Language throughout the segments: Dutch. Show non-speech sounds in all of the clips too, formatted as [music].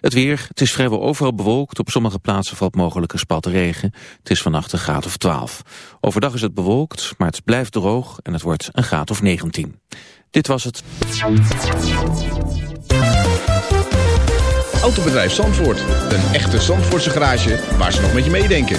Het weer, het is vrijwel overal bewolkt. Op sommige plaatsen valt mogelijk een spat regen. Het is vannacht een graad of 12. Overdag is het bewolkt, maar het blijft droog en het wordt een graad of 19. Dit was het. Autobedrijf Zandvoort. Een echte Zandvoortse garage waar ze nog met je meedenken.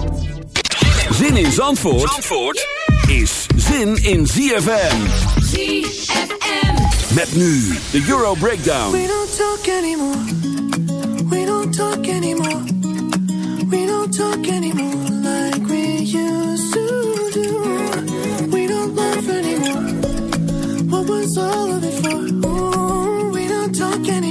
Zin in Zandvoort, Zandvoort is zin in ZFM. ZFM. Met nu de Euro Breakdown. We don't talk anymore. We don't talk anymore. We don't talk anymore like we used to do. We don't laugh anymore. What was all of it for? Ooh, we don't talk anymore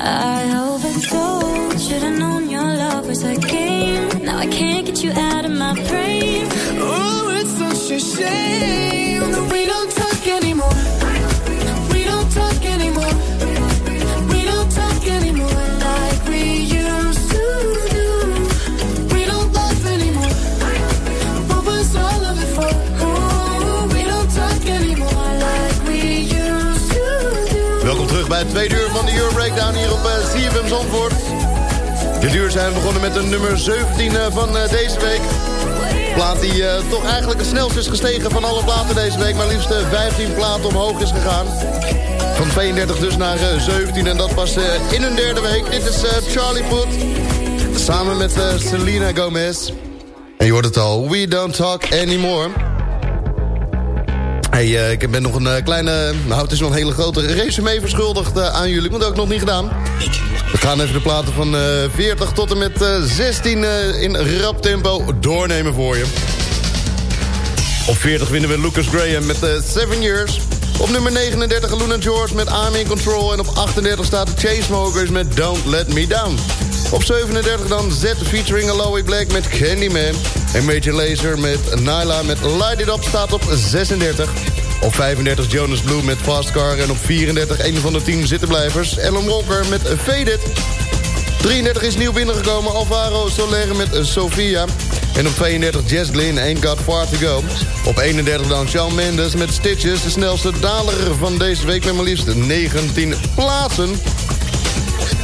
I overdosed. Should've known your love was a game. Now I can't get you out of my brain. Tweede uur van de Euro Breakdown hier op eh, CFM Zandvoort. Dit uur zijn we begonnen met de nummer 17 eh, van eh, deze week. Plaat die toch eigenlijk het snelst is gestegen van alle platen deze week. Maar liefst eh, 15 platen omhoog is gegaan. Van 32 dus naar eh, 17 en dat eh, in een derde week. Dit is Charlie Puth. Samen met Selena Gomez. En je hoort het al, we don't talk anymore. Hey, eh, ik ben nog een eh, kleine, nou het is nog een hele grote resume verschuldigd eh, aan jullie. Want dat ik nog niet gedaan. We gaan even de platen van eh 40 tot en met eh 16 eh, in rap tempo doornemen voor je. Op 40 winnen we Lucas Graham met eh 7 Years. Op nummer 39 Luna George met I'm in Control. En op 38 staat de Chainsmokers met Don't Let Me Down. Op 37 dan Z featuring Aloe Black met Candyman. En Major Lazer met Nyla met Light It Up staat op 36. Op 35 Jonas Blue met Fast Car. En op 34 een van de 10 zittenblijvers. Ellen Walker met Faded. 33 is nieuw binnengekomen Alvaro Soler met Sofia. En op 32 Jess Glynn, Ain't Got Far To Go. Op 31 dan Shawn Mendes met Stitches. De snelste daler van deze week met maar liefst 19 plaatsen.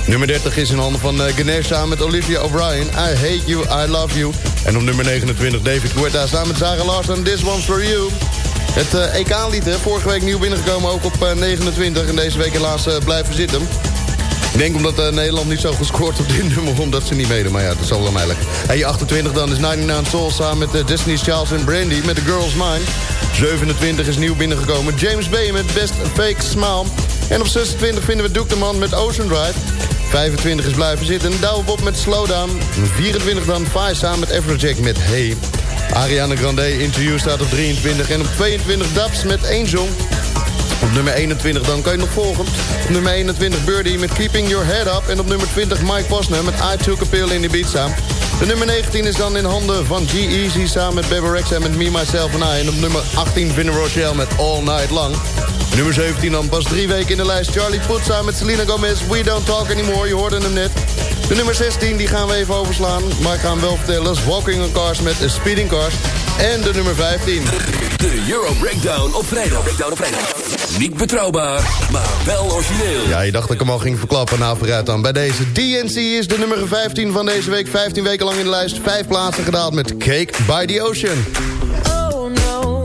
Nummer 30 is in handen van eh, Ganesh samen met Olivia O'Brien. I Hate You, I Love You. En op nummer 29 David Guetta samen met Sarah Larson. This One's For You. Het eh, EK-lied, vorige week nieuw binnengekomen, ook op eh, 29. En deze week helaas eh, blijven zitten. Ik denk omdat eh, Nederland niet zo gescoord op dit nummer, omdat ze niet meedoen. Maar ja, dat is wel eigenlijk. En je 28 dan is 99 Soul samen met eh, Destiny's Child en Brandy met The Girl's Mine. 27 is nieuw binnengekomen. James Bay met Best Fake Smile. En op 26 vinden we Duke de Man met Ocean Drive. 25 is blijven zitten. Douwe Bob met Slowdown. 24 dan Fai samen met Everjack met Hey. Ariana Grande Interview staat op 23. En op 22 Dabs met Angel. Op nummer 21 dan kan je nog volgen. Op nummer 21 Birdie met Keeping Your Head Up. En op nummer 20 Mike Posner met I Took a Pill in Ibiza. De nummer 19 is dan in handen van G-Eazy samen met Bebe en met Me, Myself and I. En op nummer 18 vinden Rochelle met All Night Long. Nummer 17 dan pas drie weken in de lijst. Charlie Puth samen met Selena Gomez. We Don't Talk Anymore, je hoorde hem net. De nummer 16 die gaan we even overslaan. Maar ik ga hem wel vertellen. Walking on Cars met Speeding Cars. En de nummer 15. De Euro Breakdown op vrijdag. Breakdown op vrijdag. Niet betrouwbaar, maar wel origineel. Ja, je dacht dat ik hem al ging verklappen. Nou, vooruit dan. Bij deze DNC is de nummer 15 van deze week. 15 weken lang in de lijst. Vijf plaatsen gedaald met Cake by the Ocean. Oh no,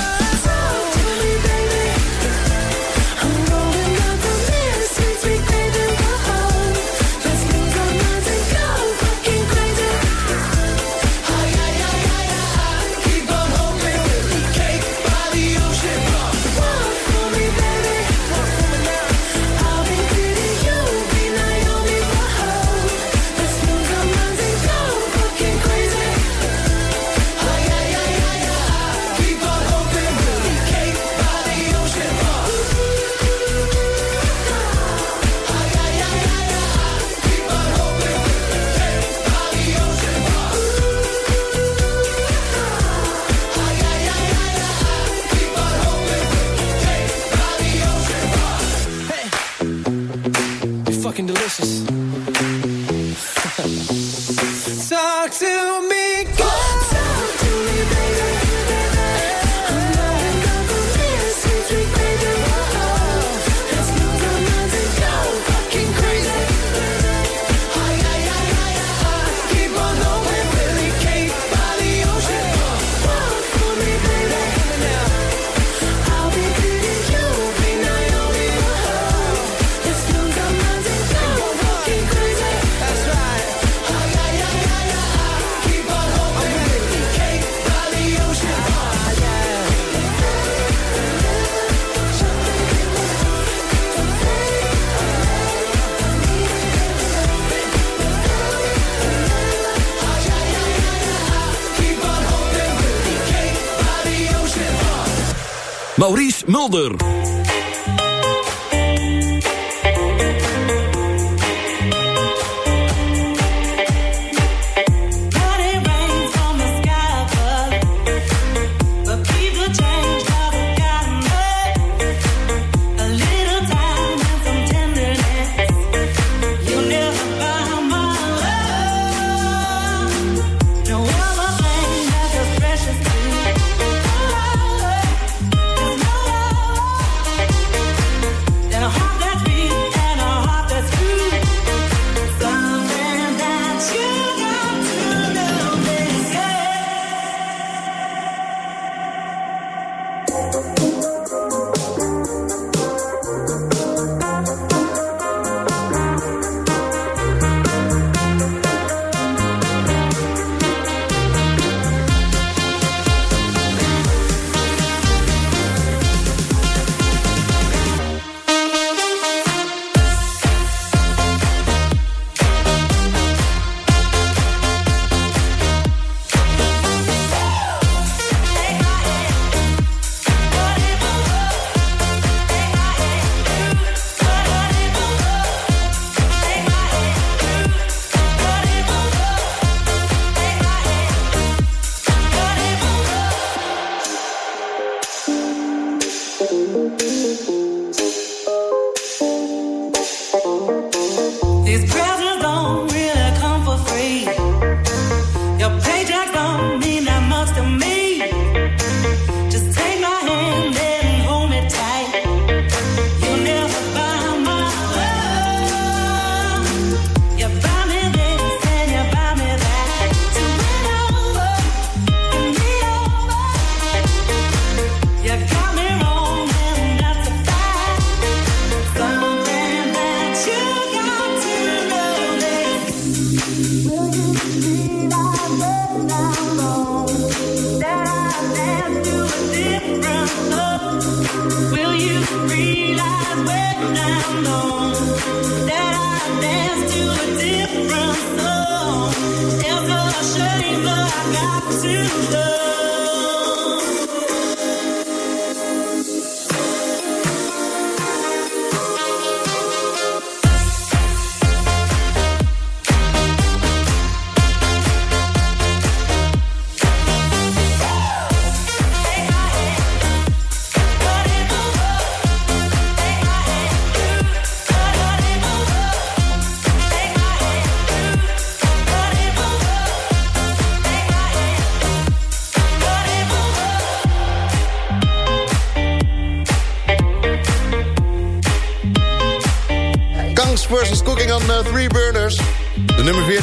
Maurice got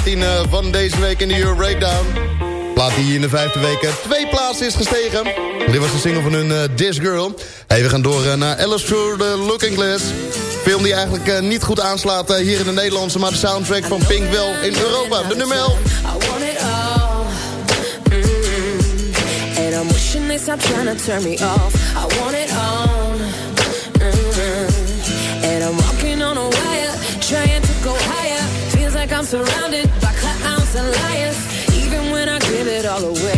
14 eh, van deze week in de Euro Breakdown. Plaat die in de vijfde week eh, twee plaatsen is gestegen. Dit was de single van hun uh, This Girl. Hey, we gaan door naar Alice Through the Looking Glass. Film die eigenlijk niet goed aanslaat hier in de Nederlandse... maar de soundtrack van Pink wel in Europa. De nummer 11. I want it all. Mm-hmm. And I'm wishing they trying to turn me off. I want it all. Like I'm surrounded by clowns and liars. Even when I give it all away,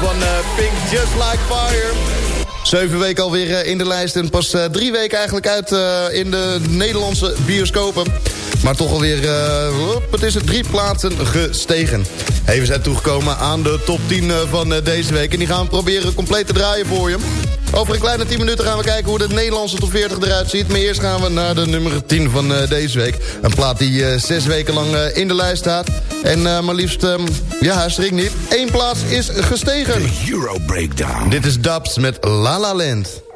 van eh, Pink, Just Like Fire. Zeven weken alweer eh, in de lijst en pas eh, drie weken eigenlijk uit in de Nederlandse bioscopen. Maar toch alweer, hop, het is het drie plaatsen gestegen. Hey, we zijn toegekomen aan de top 10 eh, van deze week. En die gaan we proberen compleet te draaien voor je. Over een kleine 10 minuten gaan we kijken hoe de Nederlandse top 40 eruit ziet. Maar eerst gaan we naar de nummer 10 van eh, deze week. Een plaat die eh, zes weken lang eh, in de lijst staat. En eh, maar liefst, ehm, ja, schrik niet. Eén plaats is gestegen. Euro Breakdown. Dit is Dubs met La La Land.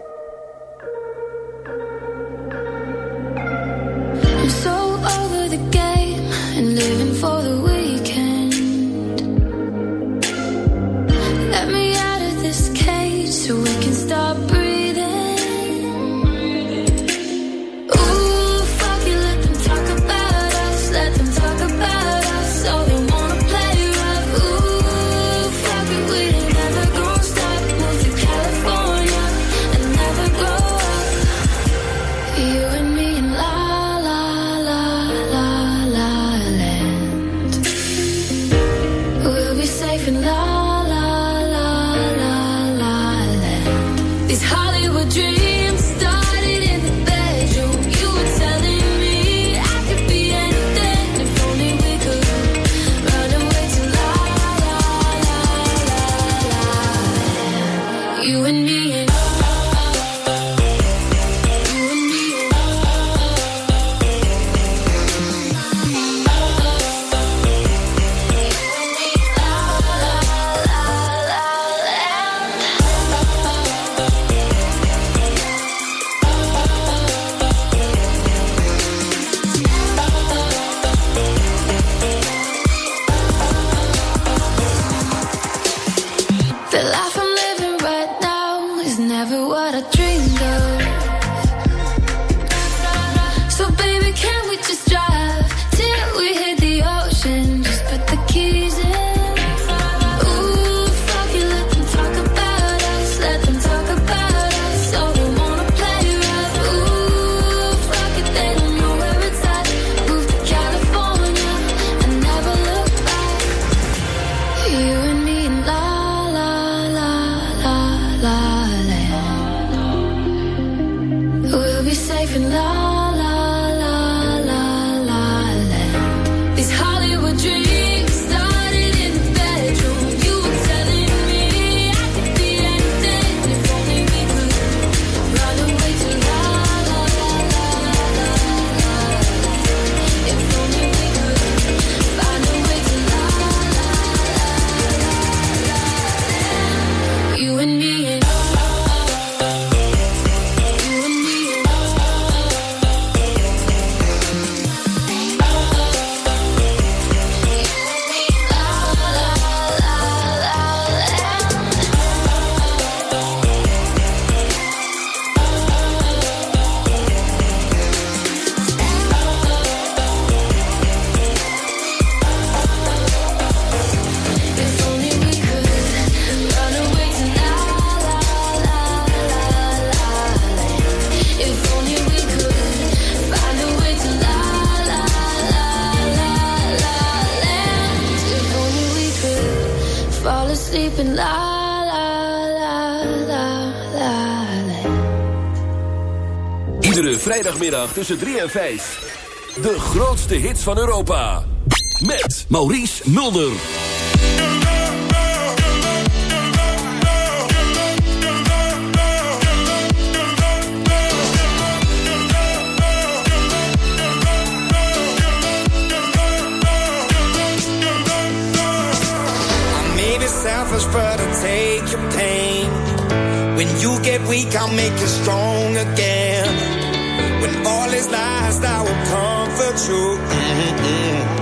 Vrijdagmiddag tussen 3 en 5. De grootste hits van Europa. Met Maurice Mulder. selfish, but I'll take your pain. When you get weak, I'll make you strong again. When all is lost, I will comfort you. Mm -hmm.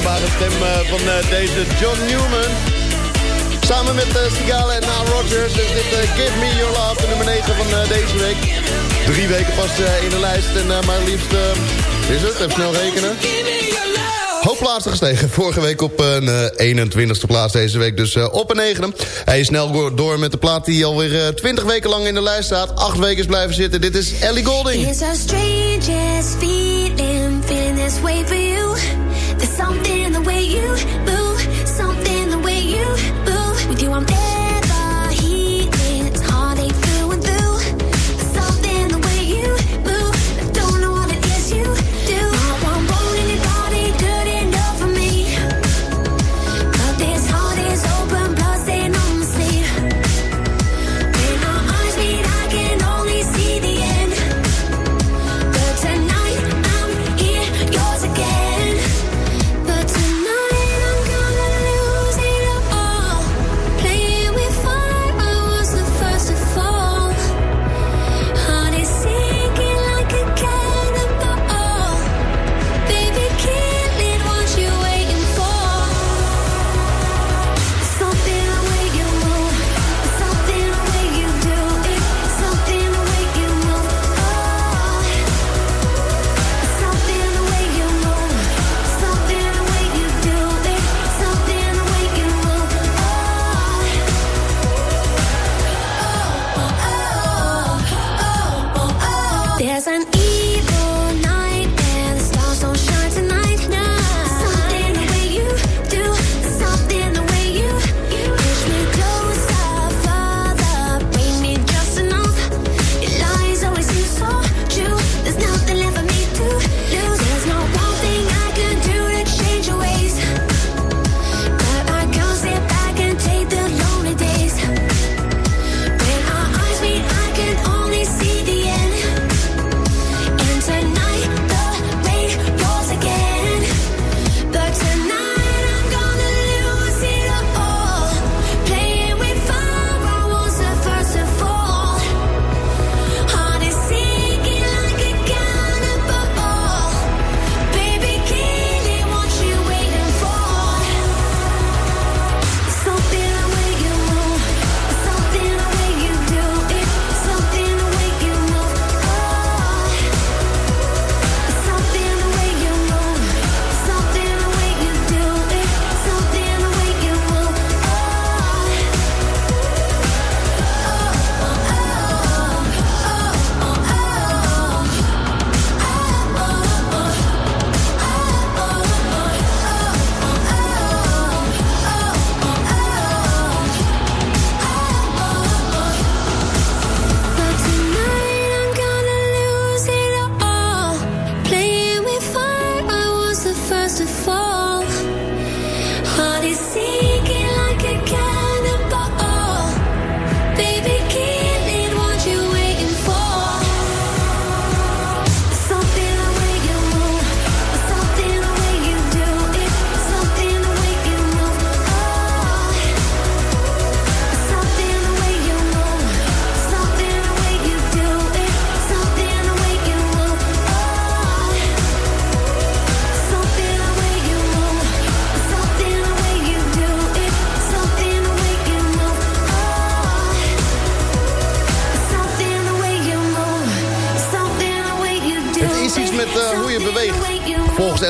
herkenbare stem eh, van eh, deze John Newman. Samen met eh, Sigala en Na Rogers is dus dit Give Me Your Love, de nummer 9 van deze week. Drie weken vast in de lijst en maar liefst, is het, even snel rekenen. Hoop plaatsen gestegen. Vorige week op een 21ste plaats, deze week dus op een negende. Hij is snel door met de plaat die alweer 20 weken lang in de lijst staat. Acht weken is blijven zitten. Dit is Ellie Golding. There's something in the way you move, something in the way you move. With you, I'm dancing.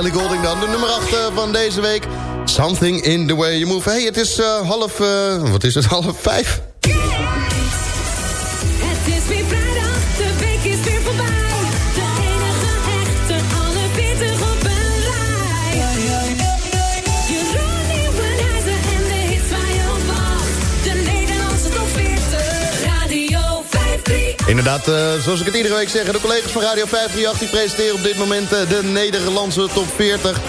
Ellie Golding dan de nummer 8 van deze week. Something in the way you move. Hey, het is eh, half... eh, wat is het? [laughs] Half vijf? Inderdaad, eh, zoals ik het iedere week zeg... de collega's van Radio 538 die presenteren op dit moment eh, de Nederlandse top 40.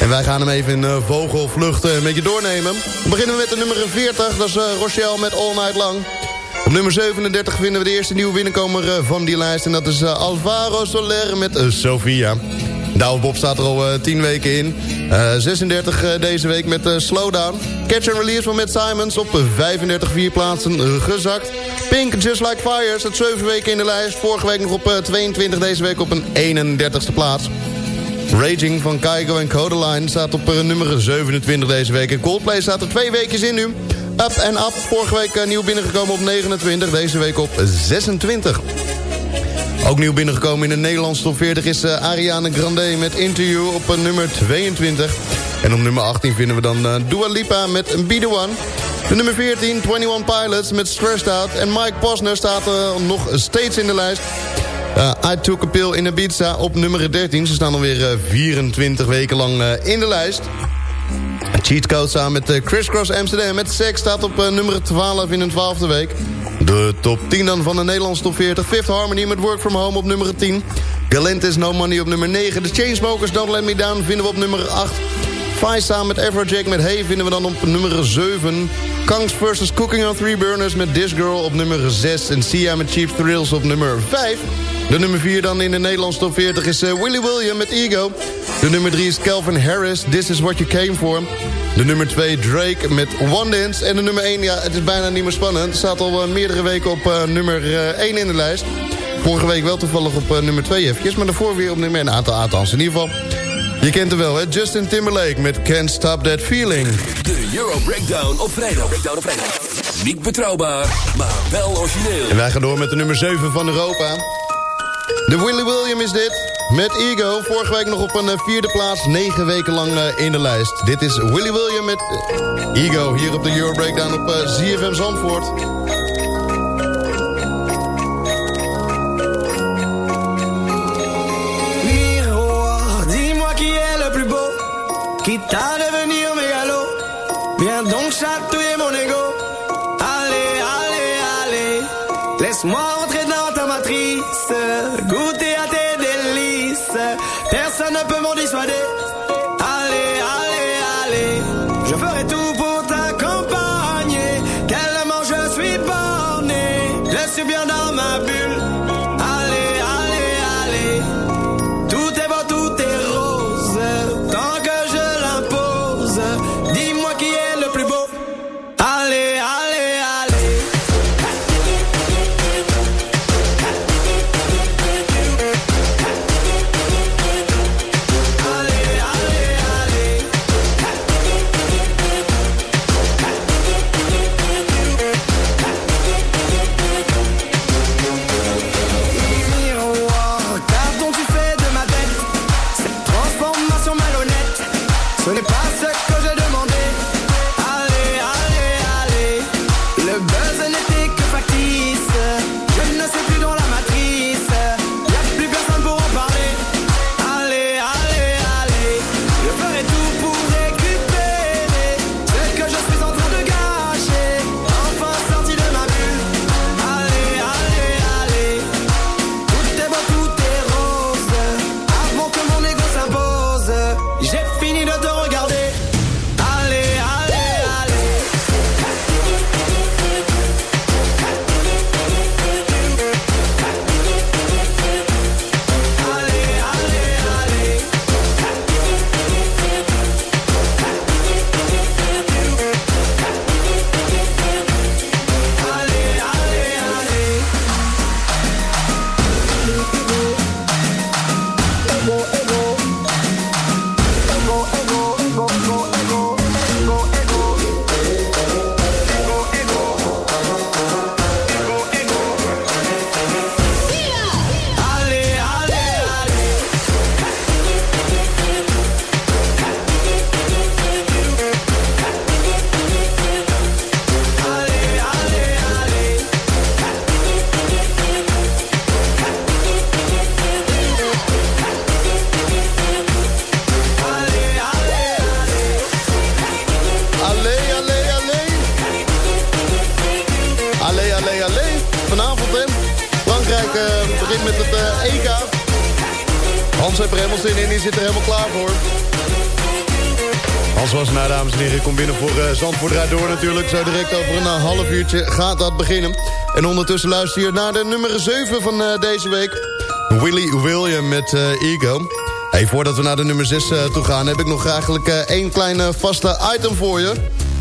En wij gaan hem even in uh, vogelvlucht eh, met je doornemen. We beginnen met de nummer 40, dat is Rochelle met All Night Long. Op nummer 37 vinden we de eerste nieuwe binnenkomer van die lijst... en dat is Alvaro Soler met Sofia. Douwe Bob staat er al eh, 10 weken in. Eh, 36 eh, deze week met eh, Slowdown. Catch and Release van Matt Simons op eh, 35 vier plaatsen eh, gezakt. Pink, Just Like Fire, staat 7 weken in de lijst. Vorige week nog op eh, 22, deze week op een 31ste plaats. Raging van Kaigo en Codeline staat op eh, nummer 27 deze week. Coldplay staat er twee weken in nu. Up and Up, vorige week eh, nieuw binnengekomen op 29, deze week op 26. Ook nieuw binnengekomen in de Nederlandse top 40 is eh, Ariana Grande met Interview op eh, nummer 22. En op nummer 18 vinden we dan eh, Dua Lipa met Be The One. De nummer 14, 21 Pilots met Stressed Out. En Mike Posner staat nog steeds in de lijst. I Took a Pill in Ibiza op nummer 13. Ze staan alweer uh, 24 weken lang in de lijst. Cheat Code samen met Criss Cross Amsterdam met Sex staat op nummer 12 in de 12e week. De top 10 dan van de Nederlandse top 40. Fifth Harmony met Work From Home op nummer 10. Galantis No Money op nummer 9. De Chainsmokers Don't Let Me Down vinden we op nummer 8. Vice samen met Afrojack met Hey vinden we dan op nummer 7. Kangs vs. Cooking on Three Burners met This Girl op nummer 6. En Sia met Cheap Thrills op nummer 5. De nummer 4 dan in de Nederlandse top 40 is uh, Willy William met Ego. De nummer 3 is Calvin Harris, This Is What You Came For. De nummer 2 Drake met One Dance. En de nummer 1, ja, het is bijna niet meer spannend. Het staat al uh, meerdere weken op uh, nummer 1 in de lijst. Vorige week wel toevallig op nummer 2 eventjes. Maar daarvoor weer op nummer 1 aantal aantal. In ieder geval, je kent hem wel, hè? Justin Timberlake met Can't Stop That Feeling. De Euro Breakdown op vrijdag. Breakdown op vrijdag. Niet betrouwbaar, maar wel origineel. En wij gaan door met de nummer 7 van Europa. De Willy William is dit. Met Ego. Vorige week nog op een uh, vierde plaats. Negen weken lang uh, in de lijst. Dit is Willy William met uh, Ego. Hier op de Euro Breakdown op ZFM Zandvoort. Miroir, dis-moi qui est le plus beau, à het eh, EK. Hans heeft er in, die zit er helemaal klaar voor. Hans was nou, dames en heren, kom binnen voor uh, Zandvoort Door natuurlijk. Zo direct over een uh, half uurtje gaat dat beginnen. En ondertussen luister je naar de nummer 7 van uh, deze week. Willy William met Ego. Hey, voordat we naar de nummer 6 toe gaan... heb ik nog eigenlijk één klein vaste item voor je.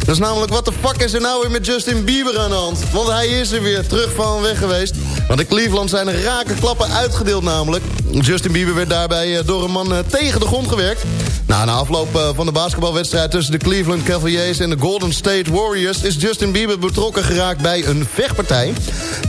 Dat is namelijk, wat de fuck is er nou weer met Justin Bieber aan de hand? Want hij is er weer terug van weg geweest. Want in Cleveland zijn er rake klappen uitgedeeld namelijk. Justin Bieber werd daarbij door een man tegen de grond gewerkt. Na afloop van de basketbalwedstrijd tussen de Cleveland Cavaliers en de Golden State Warriors... is Justin Bieber betrokken geraakt bij een vechtpartij.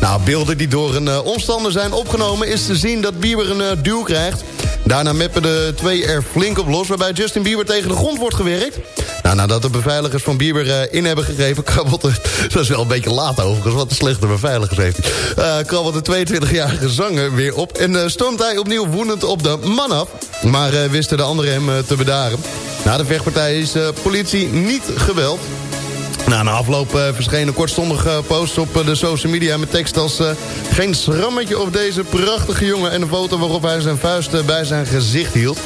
Nou, beelden die door een omstander zijn opgenomen... is te zien dat Bieber een duw krijgt. Daarna meppen de twee er flink op los... waarbij Justin Bieber tegen de grond wordt gewerkt. Nou, nadat de beveiligers van Bieber uh, in hebben gegeven... [laughs] krabbelt de, dat is wel een beetje laat overigens, wat een slechte beveiligers heeft hij. Uh, krabbelt de 22-jarige zanger weer op... en uh, stormt hij opnieuw woedend op de man af. Maar wisten de anderen hem te bedaren. Na de vechtpartij is politie niet geweld. Na na afloop uh, verscheen een kortstondige post op uh, de social media... met tekst als geen schrammetje op deze prachtige jongen... en een foto waarop hij zijn vuist bij zijn gezicht hield.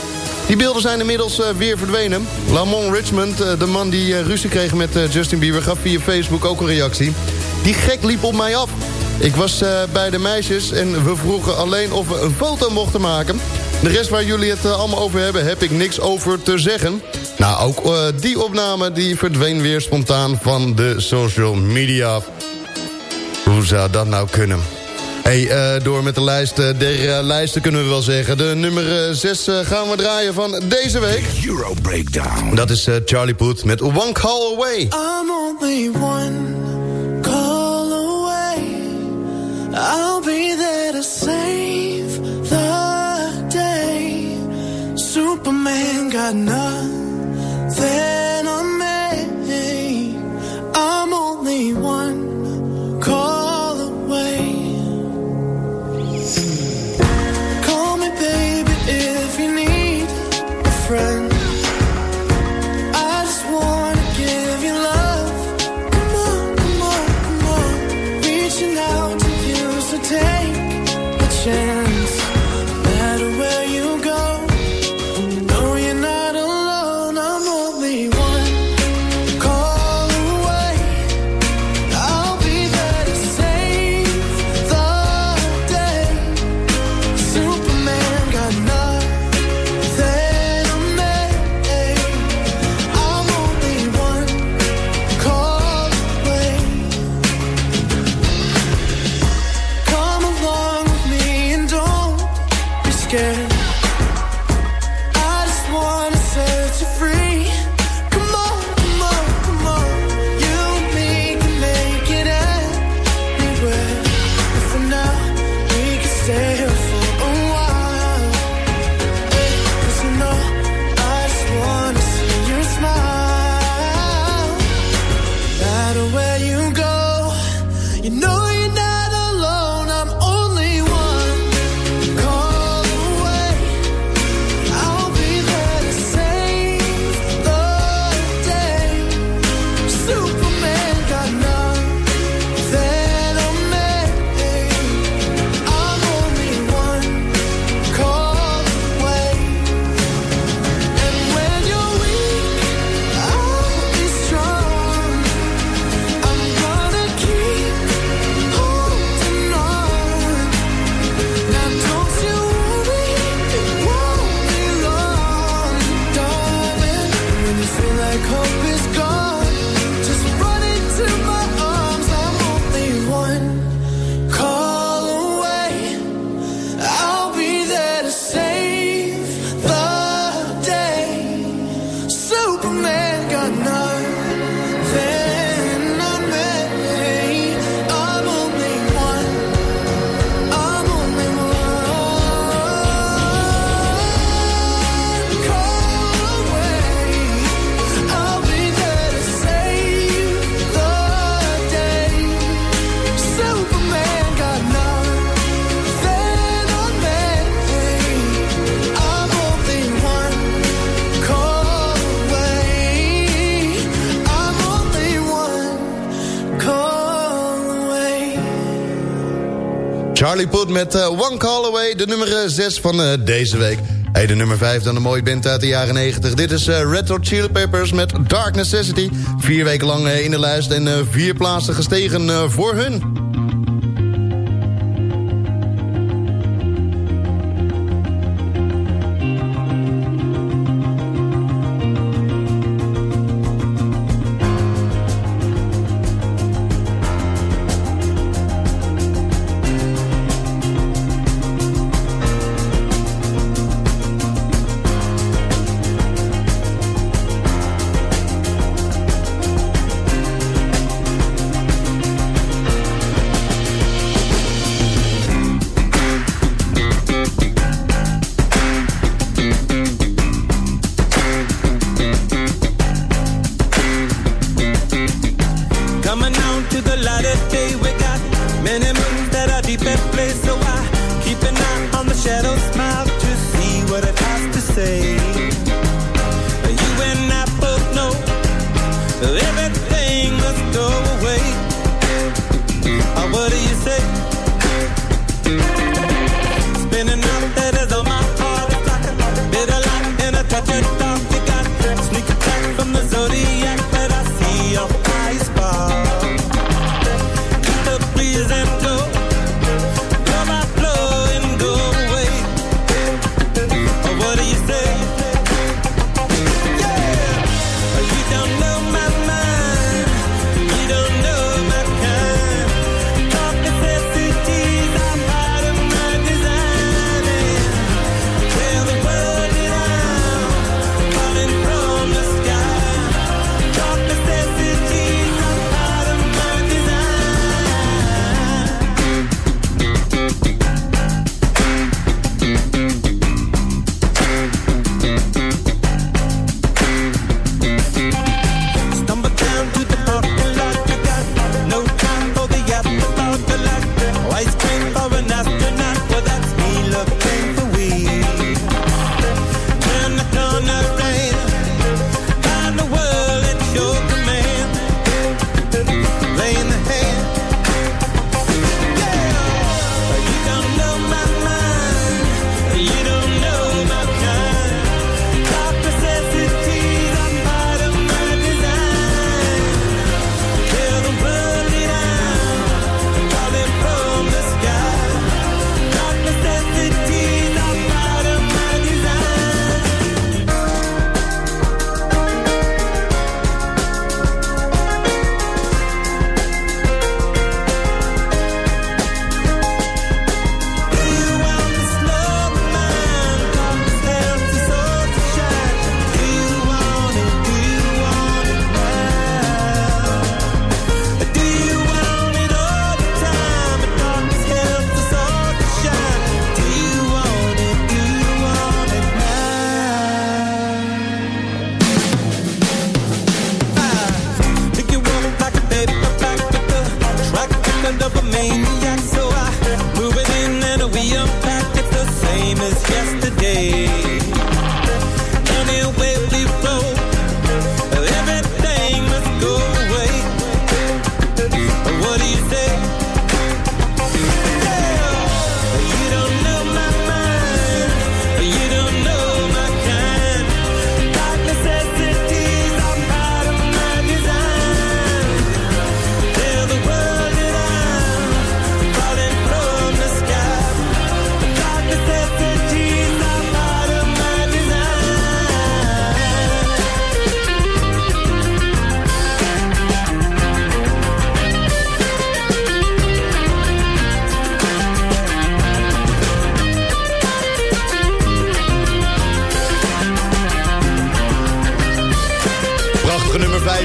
Die beelden zijn inmiddels weer verdwenen. Lamont Richmond, de man die ruzie kreeg met Justin Bieber... gaf via Facebook ook een reactie. Die gek liep op mij af. Ik was bij de meisjes en we vroegen alleen of we een foto mochten maken. De rest waar jullie het allemaal over hebben, heb ik niks over te zeggen. Nou, ook uh, die opname die verdween weer spontaan van de social media. Hoe zou dat nou kunnen? Hey, uh, door met de lijst uh, der lijsten kunnen we wel zeggen. De nummer 6 gaan we draaien van deze week. Euro Breakdown. Dat is Charlie Puth met One Call Away. I'm only one call away. I'll be there to save Superman got nothing. Charlie met eh, One Call Away, de nummer 6 van eh, deze week. Hey, de nummer 5 dan een mooie band uit de jaren 90. Dit is eh, Red Hot Chili Peppers met Dark Necessity. Vier weken lang eh, in de lijst en eh, vier plaatsen gestegen eh, voor hun.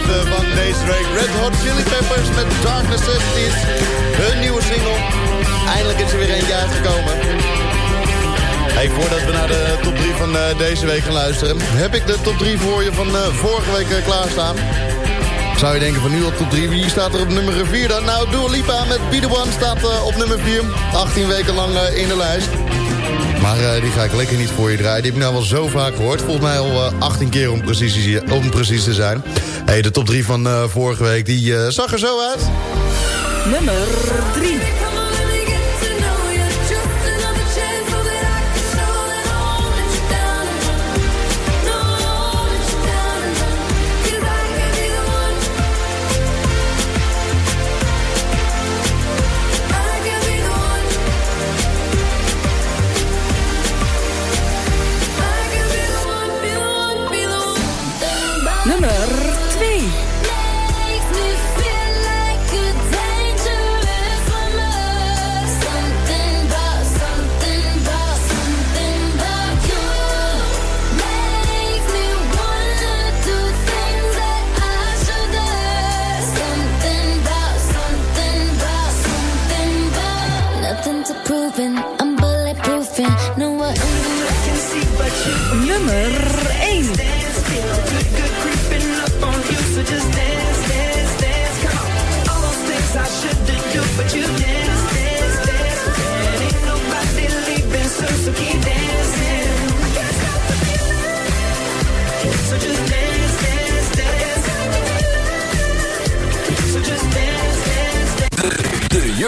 5 van deze week. Red Hot Chili Peppers met Dark Necessities. Hun nieuwe single. Eindelijk is er weer eentje uitgekomen. Hey, voordat we naar de top 3 van eh, deze week gaan luisteren... heb ik de top 3 voor je van eh, vorige week eh, klaarstaan. Zou je denken van nu op top 3, wie staat er op nummer 4 dan? Nou, Dua Lipa met Be The One staat op nummer 4. 18 weken lang in de lijst. Maar die ga ik lekker niet voor je draaien. Die heb ik nou wel zo vaak gehoord. Volgens mij al eh, 18 keer om precies, om precies te zijn. Hey, de top 3 van eh, vorige week, die eh, zag er zo uit. Nummer 3.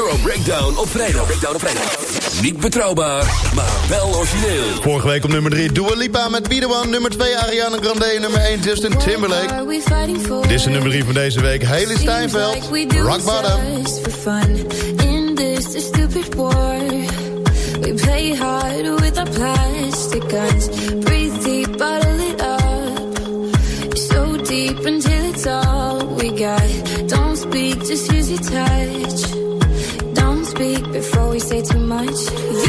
Euro Breakdown op vrijdag. Breakdown op vrijdag. Niet betrouwbaar, maar wel origineel. Vorige week op nummer 3 Dua Lipa met Be The One. Nummer 2 Ariana Grande. Nummer 1 Justin Timberlake. Dit is de nummer 3 van deze week. Haley Steinfeld, Rock Bottom. In this stupid war. We play hard with our plastic guns. Breathe deep, bottle it up. So deep until it's all we got. Don't speak, just use your touch. too much.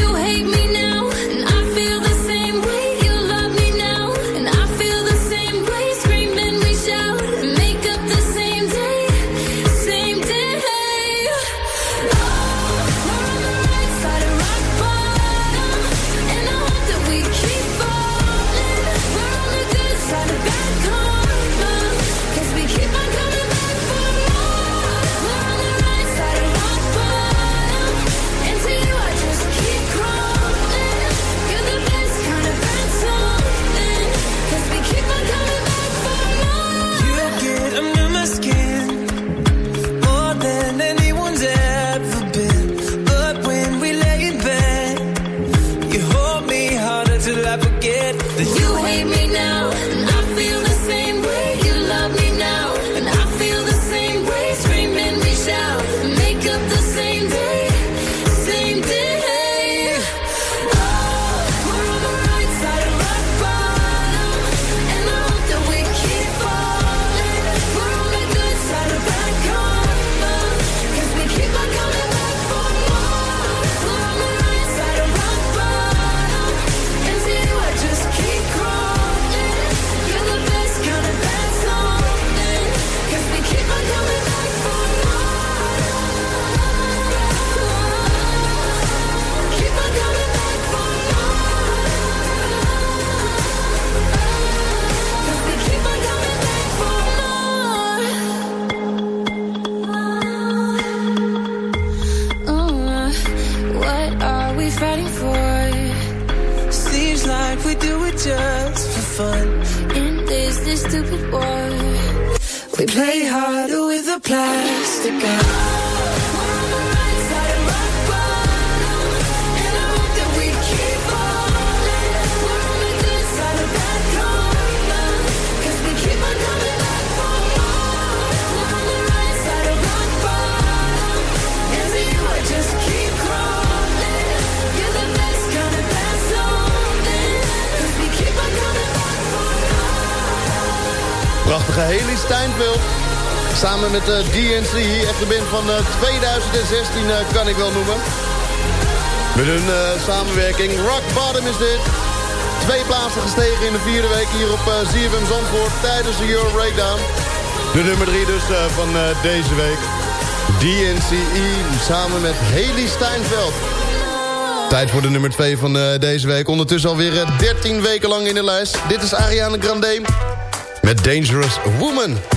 met eh, met DNC. Echt de band van eh, 2016 eh, kan ik wel noemen. Met hun samenwerking Rock Bottom is dit. Twee plaatsen gestegen in de vierde week hier op ZFM Zandvoort tijdens de Euro Breakdown. De nummer drie dus van deze week. DNCE samen met Haley Steinfeld. Tijd voor de nummer 2 van deze week. Ondertussen alweer 13 weken lang in de lijst. Dit is Ariana Grande met Dangerous Woman.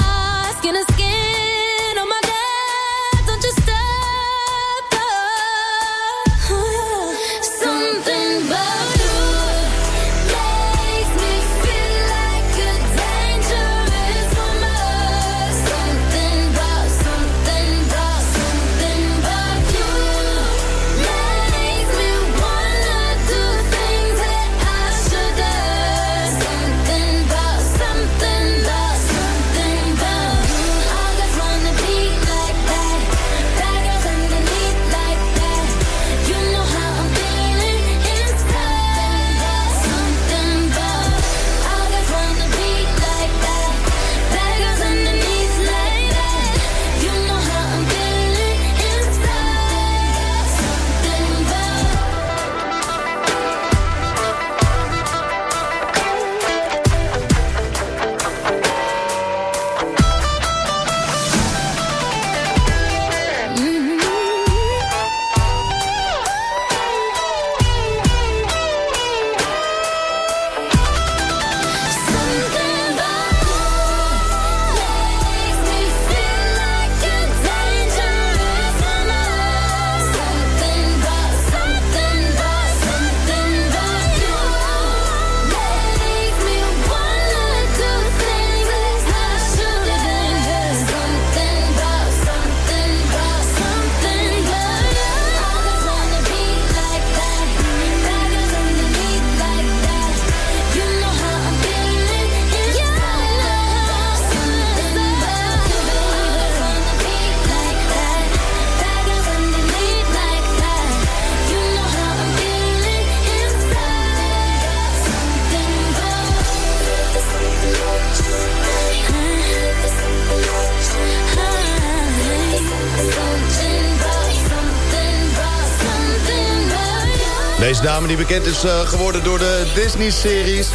Dame die bekend is eh, geworden door de Disney-series.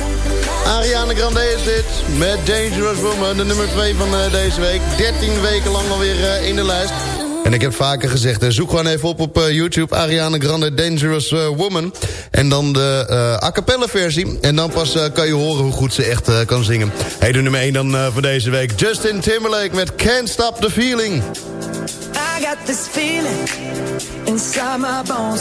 Ariana Grande is dit, met Dangerous Woman, de nummer 2 van eh, deze week. 13 weken lang alweer eh, in de lijst. En ik heb vaker gezegd, zoek gewoon even op op YouTube... Ariana Grande Dangerous Woman. En dan de eh, a cappella versie. En dan pas kan je horen hoe goed ze echt kan zingen. Hey, de nummer 1 dan voor deze week. Justin Timberlake met Can't Stop the Feeling. I got this feeling inside my bones.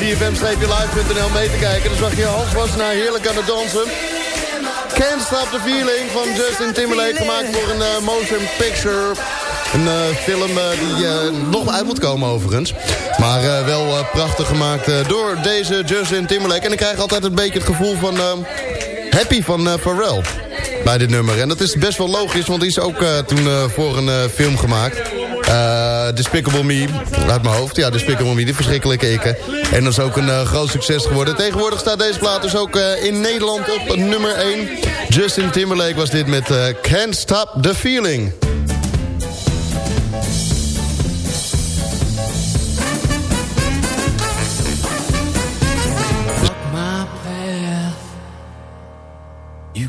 zfm-live.nl mee te kijken... dan zag je Hans was naar heerlijk aan het dansen. Can't Stop the Feeling van Justin Timberlake... gemaakt voor een eh, motion picture... Een eh, film eh, die nog uit moet komen overigens. Maar wel prachtig gemaakt door deze Justin Timberlake. En ik krijg altijd een beetje het gevoel van... eh, Happy van Pharrell bij dit nummer. En dat is best wel logisch, want die is ook toen voor een film gemaakt. Eh Despicable Me, uit mijn hoofd. Ja, Despicable Me, die verschrikkelijke ikke. En dat is ook een eh, groot succes geworden. Tegenwoordig staat deze plaat dus ook eh, in Nederland op nummer 1. Justin Timberlake was dit met Can't Stop the Feeling. path. You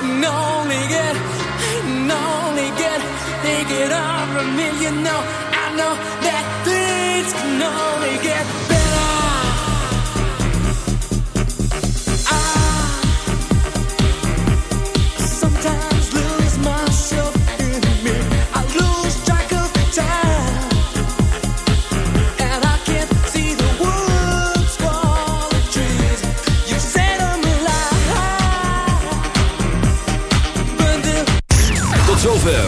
Can only get, it can only get, it all from me. You know, I know that things can only get better.